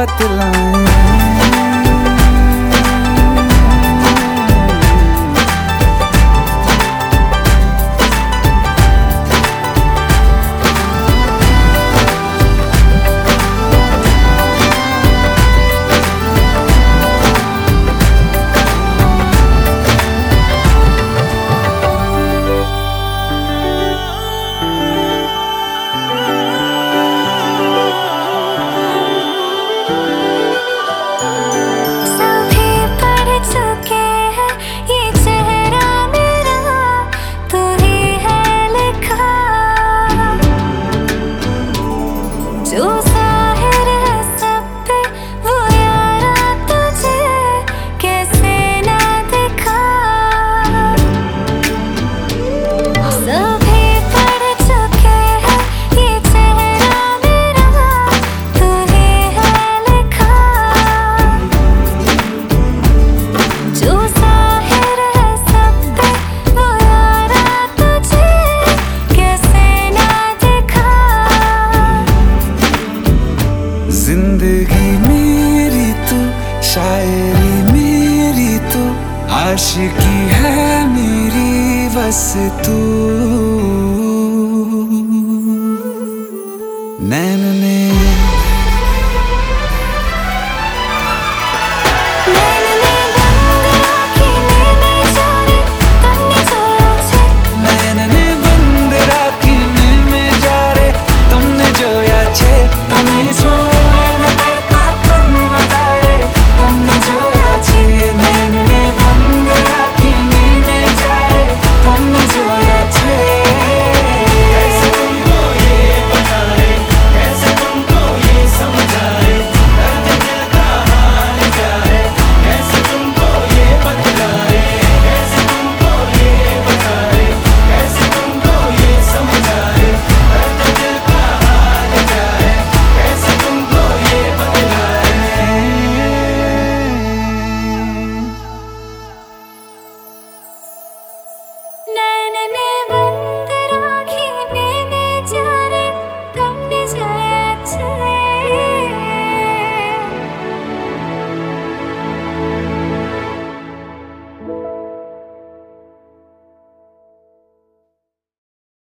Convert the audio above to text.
बतलाएँ। आशिकी है मेरी बस तू